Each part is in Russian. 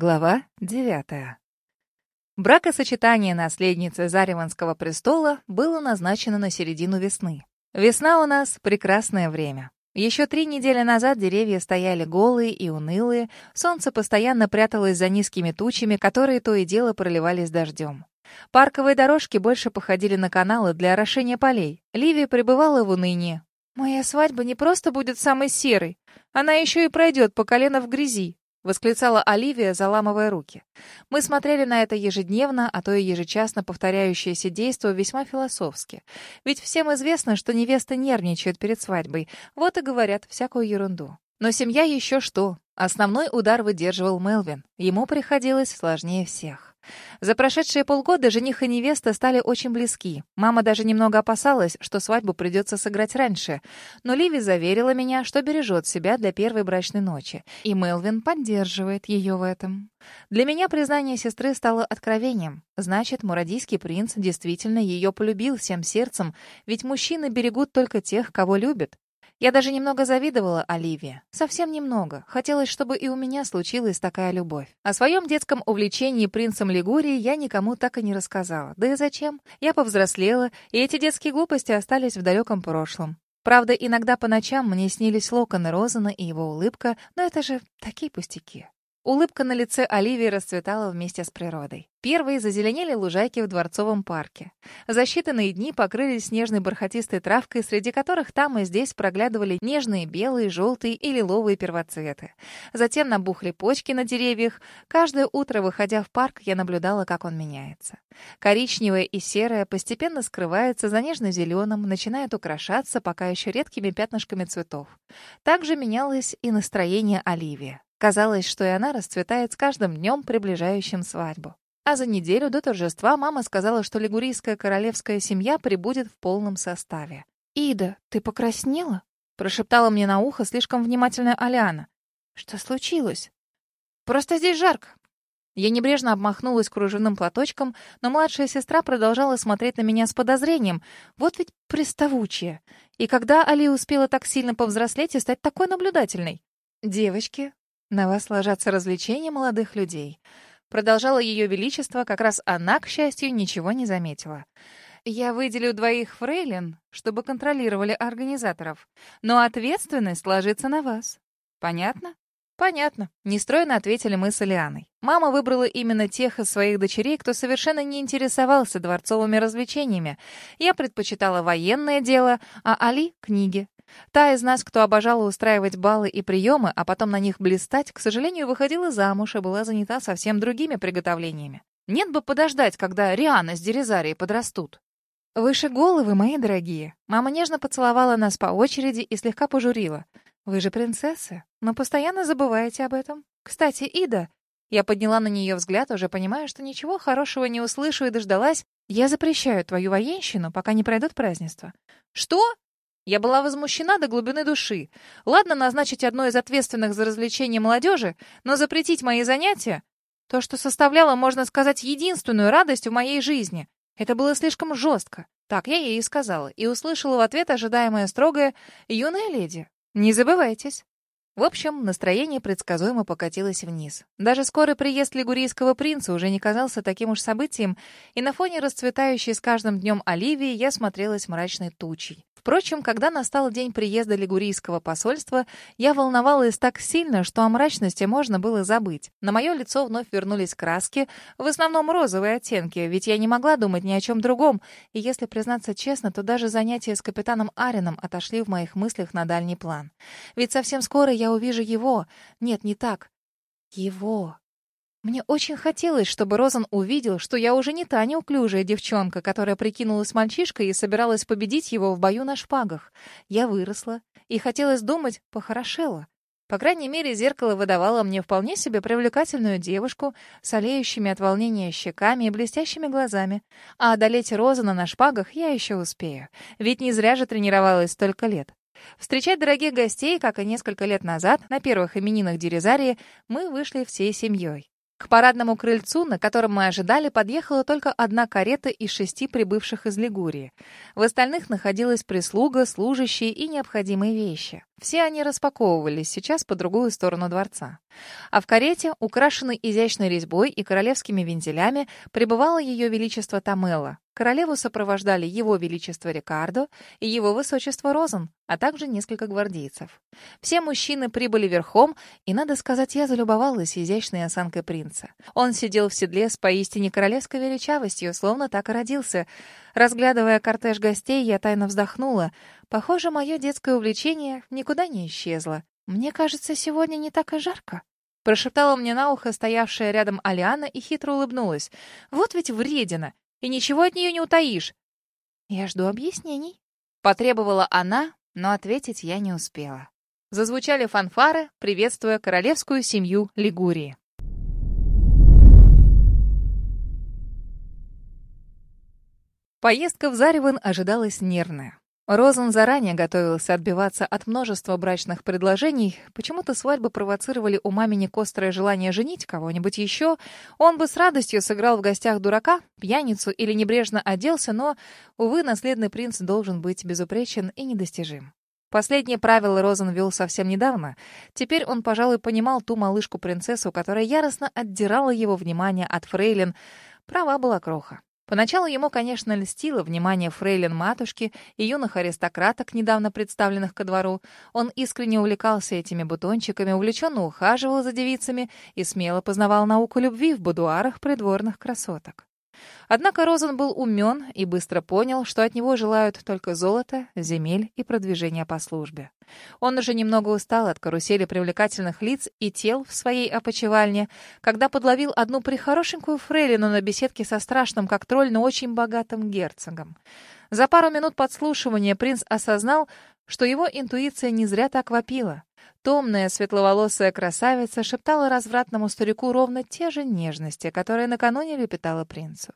Глава девятая. Бракосочетание наследницы Зареванского престола было назначено на середину весны. Весна у нас — прекрасное время. Еще три недели назад деревья стояли голые и унылые, солнце постоянно пряталось за низкими тучами, которые то и дело проливались дождем. Парковые дорожки больше походили на каналы для орошения полей. Ливия пребывала в унынии. «Моя свадьба не просто будет самой серой, она еще и пройдет по колено в грязи», — восклицала Оливия, заламывая руки. Мы смотрели на это ежедневно, а то и ежечасно повторяющееся действо весьма философски. Ведь всем известно, что невесты нервничают перед свадьбой, вот и говорят всякую ерунду. Но семья еще что. Основной удар выдерживал Мелвин. Ему приходилось сложнее всех. За прошедшие полгода жених и невеста стали очень близки. Мама даже немного опасалась, что свадьбу придется сыграть раньше. Но Ливи заверила меня, что бережет себя для первой брачной ночи. И Мелвин поддерживает ее в этом. Для меня признание сестры стало откровением. Значит, мурадийский принц действительно ее полюбил всем сердцем, ведь мужчины берегут только тех, кого любят. Я даже немного завидовала Оливии. Совсем немного. Хотелось, чтобы и у меня случилась такая любовь. О своем детском увлечении принцем Лигурии я никому так и не рассказала. Да и зачем? Я повзрослела, и эти детские глупости остались в далеком прошлом. Правда, иногда по ночам мне снились локоны Розана и его улыбка, но это же такие пустяки. Улыбка на лице Оливии расцветала вместе с природой. Первые зазеленели лужайки в Дворцовом парке. За считанные дни покрылись снежной бархатистой травкой, среди которых там и здесь проглядывали нежные белые, желтые и лиловые первоцветы. Затем набухли почки на деревьях. Каждое утро, выходя в парк, я наблюдала, как он меняется. Коричневое и серое постепенно скрывается за нежно-зеленым, начинает украшаться пока еще редкими пятнышками цветов. Также менялось и настроение Оливии. Казалось, что и она расцветает с каждым днем, приближающим свадьбу. А за неделю до торжества мама сказала, что лигурийская королевская семья прибудет в полном составе. «Ида, ты покраснела?» — прошептала мне на ухо слишком внимательная Аляна. «Что случилось?» «Просто здесь жарко». Я небрежно обмахнулась кружевным платочком, но младшая сестра продолжала смотреть на меня с подозрением. Вот ведь приставучая. И когда Али успела так сильно повзрослеть и стать такой наблюдательной? «Девочки, на вас ложатся развлечения молодых людей. Продолжала ее величество, как раз она, к счастью, ничего не заметила. Я выделю двоих фрейлин, чтобы контролировали организаторов. Но ответственность ложится на вас. Понятно? Понятно. Нестройно ответили мы с Элианой. Мама выбрала именно тех из своих дочерей, кто совершенно не интересовался дворцовыми развлечениями. Я предпочитала военное дело, а Али — книги. Та из нас, кто обожала устраивать балы и приемы, а потом на них блистать, к сожалению, выходила замуж и была занята совсем другими приготовлениями. Нет бы подождать, когда Риана с Дерезарией подрастут. «Выше головы, мои дорогие!» Мама нежно поцеловала нас по очереди и слегка пожурила. «Вы же принцессы, но постоянно забываете об этом. Кстати, Ида...» Я подняла на нее взгляд, уже понимая, что ничего хорошего не услышу, и дождалась. «Я запрещаю твою военщину, пока не пройдут празднества». «Что?» Я была возмущена до глубины души. Ладно назначить одно из ответственных за развлечение молодежи, но запретить мои занятия — то, что составляло, можно сказать, единственную радость в моей жизни. Это было слишком жестко. Так я ей и сказала, и услышала в ответ ожидаемое строгое «Юная леди, не забывайтесь». В общем, настроение предсказуемо покатилось вниз. Даже скорый приезд лигурийского принца уже не казался таким уж событием, и на фоне расцветающей с каждым днем Оливии я смотрелась мрачной тучей. Впрочем, когда настал день приезда лигурийского посольства, я волновалась так сильно, что о мрачности можно было забыть. На мое лицо вновь вернулись краски, в основном розовые оттенки, ведь я не могла думать ни о чем другом, и если признаться честно, то даже занятия с капитаном Арином отошли в моих мыслях на дальний план. Ведь совсем скоро я увижу его. Нет, не так. Его. Мне очень хотелось, чтобы Розан увидел, что я уже не та неуклюжая девчонка, которая прикинулась мальчишкой и собиралась победить его в бою на шпагах. Я выросла, и хотелось думать, похорошела. По крайней мере, зеркало выдавало мне вполне себе привлекательную девушку с олеющими от волнения щеками и блестящими глазами. А одолеть Розана на шпагах я еще успею. Ведь не зря же тренировалась столько лет. Встречать дорогих гостей, как и несколько лет назад, на первых именинах Дерезарии, мы вышли всей семьей. К парадному крыльцу, на котором мы ожидали, подъехала только одна карета из шести прибывших из Лигурии. В остальных находилась прислуга, служащие и необходимые вещи. Все они распаковывались сейчас по другую сторону дворца. А в карете, украшенной изящной резьбой и королевскими вензелями, пребывало ее величество Тамела. Королеву сопровождали его величество Рикардо и его высочество Розен, а также несколько гвардейцев. Все мужчины прибыли верхом, и, надо сказать, я залюбовалась изящной осанкой принца. Он сидел в седле с поистине королевской величавостью, словно так и родился. Разглядывая кортеж гостей, я тайно вздохнула. Похоже, мое детское увлечение никуда не исчезло. Мне кажется, сегодня не так и жарко. Прошептала мне на ухо стоявшая рядом Алиана и хитро улыбнулась. «Вот ведь вредина! И ничего от нее не утаишь!» «Я жду объяснений», — потребовала она, но ответить я не успела. Зазвучали фанфары, приветствуя королевскую семью Лигурии. Поездка в Зареван ожидалась нервная. Розен заранее готовился отбиваться от множества брачных предложений. Почему-то свадьбы провоцировали у мамини острое желание женить кого-нибудь еще. Он бы с радостью сыграл в гостях дурака, пьяницу или небрежно оделся, но, увы, наследный принц должен быть безупречен и недостижим. Последнее правило Розен вел совсем недавно. Теперь он, пожалуй, понимал ту малышку-принцессу, которая яростно отдирала его внимание от фрейлин. Права была кроха. Поначалу ему, конечно, льстило внимание фрейлин матушки и юных аристократок, недавно представленных ко двору. Он искренне увлекался этими бутончиками, увлеченно ухаживал за девицами и смело познавал науку любви в будуарах придворных красоток. Однако Розен был умен и быстро понял, что от него желают только золото, земель и продвижение по службе. Он уже немного устал от карусели привлекательных лиц и тел в своей опочивальне, когда подловил одну прихорошенькую фрейлину на беседке со страшным, как тролль, но очень богатым герцогом. За пару минут подслушивания принц осознал, что его интуиция не зря так вопила. Томная светловолосая красавица шептала развратному старику ровно те же нежности, которые накануне лепетала принцу.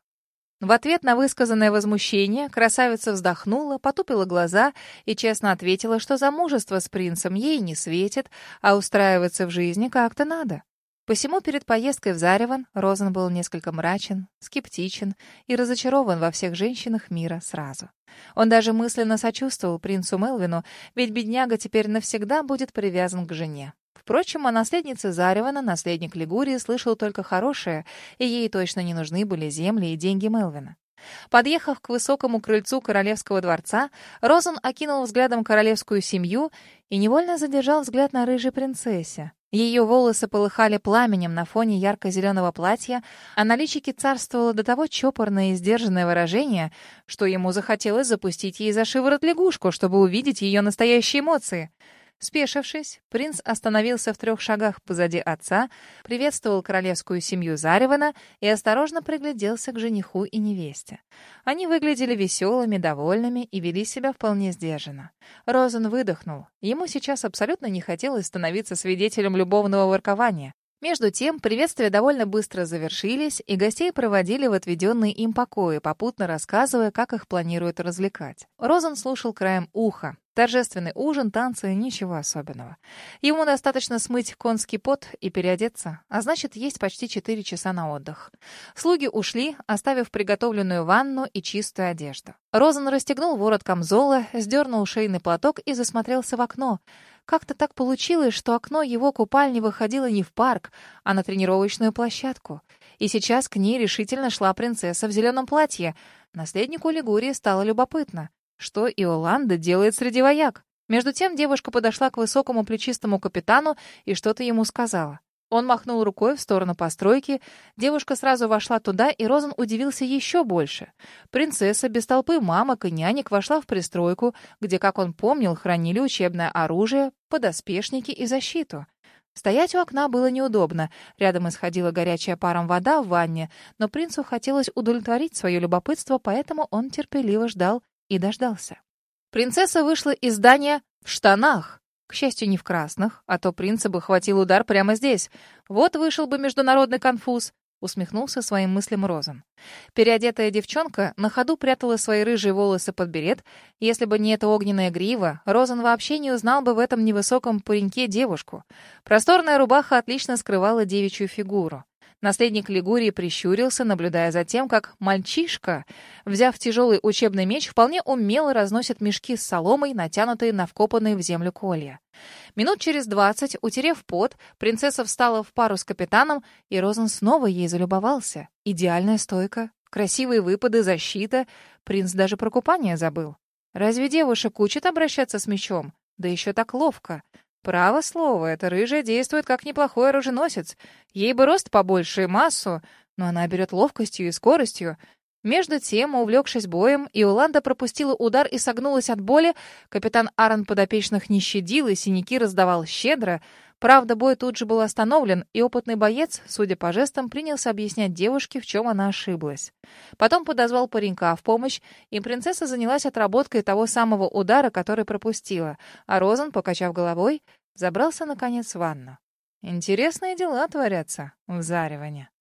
В ответ на высказанное возмущение красавица вздохнула, потупила глаза и честно ответила, что замужество с принцем ей не светит, а устраиваться в жизни как-то надо. Посему перед поездкой в Зареван Розен был несколько мрачен, скептичен и разочарован во всех женщинах мира сразу. Он даже мысленно сочувствовал принцу Мелвину, ведь бедняга теперь навсегда будет привязан к жене. Впрочем, о наследнице Заревана наследник Лигурии слышал только хорошее, и ей точно не нужны были земли и деньги Мелвина. Подъехав к высокому крыльцу королевского дворца, Розен окинул взглядом королевскую семью и невольно задержал взгляд на рыжей принцессе. Ее волосы полыхали пламенем на фоне ярко-зеленого платья, а на личике царствовало до того чопорное и сдержанное выражение, что ему захотелось запустить ей за шиворот лягушку, чтобы увидеть ее настоящие эмоции — Спешившись, принц остановился в трех шагах позади отца, приветствовал королевскую семью Заревана и осторожно пригляделся к жениху и невесте. Они выглядели веселыми, довольными и вели себя вполне сдержанно. Розен выдохнул. Ему сейчас абсолютно не хотелось становиться свидетелем любовного воркования. Между тем, приветствия довольно быстро завершились, и гостей проводили в отведенные им покои, попутно рассказывая, как их планируют развлекать. Розен слушал краем уха. Торжественный ужин, танцы, ничего особенного. Ему достаточно смыть конский пот и переодеться, а значит, есть почти 4 часа на отдых. Слуги ушли, оставив приготовленную ванну и чистую одежду. Розен расстегнул ворот камзола, сдернул шейный платок и засмотрелся в окно. Как-то так получилось, что окно его купальни выходило не в парк, а на тренировочную площадку. И сейчас к ней решительно шла принцесса в зеленом платье. Наследнику Лигурии стало любопытно. Что Иоланда делает среди вояк? Между тем девушка подошла к высокому плечистому капитану и что-то ему сказала. Он махнул рукой в сторону постройки. Девушка сразу вошла туда, и Розен удивился еще больше. Принцесса без толпы мамок и нянек вошла в пристройку, где, как он помнил, хранили учебное оружие, подоспешники и защиту. Стоять у окна было неудобно. Рядом исходила горячая паром вода в ванне, но принцу хотелось удовлетворить свое любопытство, поэтому он терпеливо ждал и дождался. Принцесса вышла из здания в штанах. К счастью, не в красных, а то принца бы хватил удар прямо здесь. Вот вышел бы международный конфуз. Усмехнулся своим мыслям Розен. Переодетая девчонка на ходу прятала свои рыжие волосы под берет. Если бы не эта огненная грива, Розен вообще не узнал бы в этом невысоком пареньке девушку. Просторная рубаха отлично скрывала девичью фигуру. Наследник Лигурии прищурился, наблюдая за тем, как мальчишка, взяв тяжелый учебный меч, вполне умело разносит мешки с соломой, натянутые на вкопанные в землю колья. Минут через двадцать, утерев пот, принцесса встала в пару с капитаном, и Розен снова ей залюбовался. Идеальная стойка, красивые выпады, защита. Принц даже про купание забыл. Разве девушек учат обращаться с мечом? Да еще так ловко. Право слово, эта рыжая действует как неплохой оруженосец. Ей бы рост побольше и массу, но она берет ловкостью и скоростью. Между тем, увлекшись боем, Иоланда пропустила удар и согнулась от боли. Капитан Аарон подопечных не щадил и синяки раздавал щедро. Правда, бой тут же был остановлен, и опытный боец, судя по жестам, принялся объяснять девушке, в чем она ошиблась. Потом подозвал паренька в помощь, и принцесса занялась отработкой того самого удара, который пропустила, а Розен, покачав головой, забрался, наконец, в ванну. Интересные дела творятся в Зареване.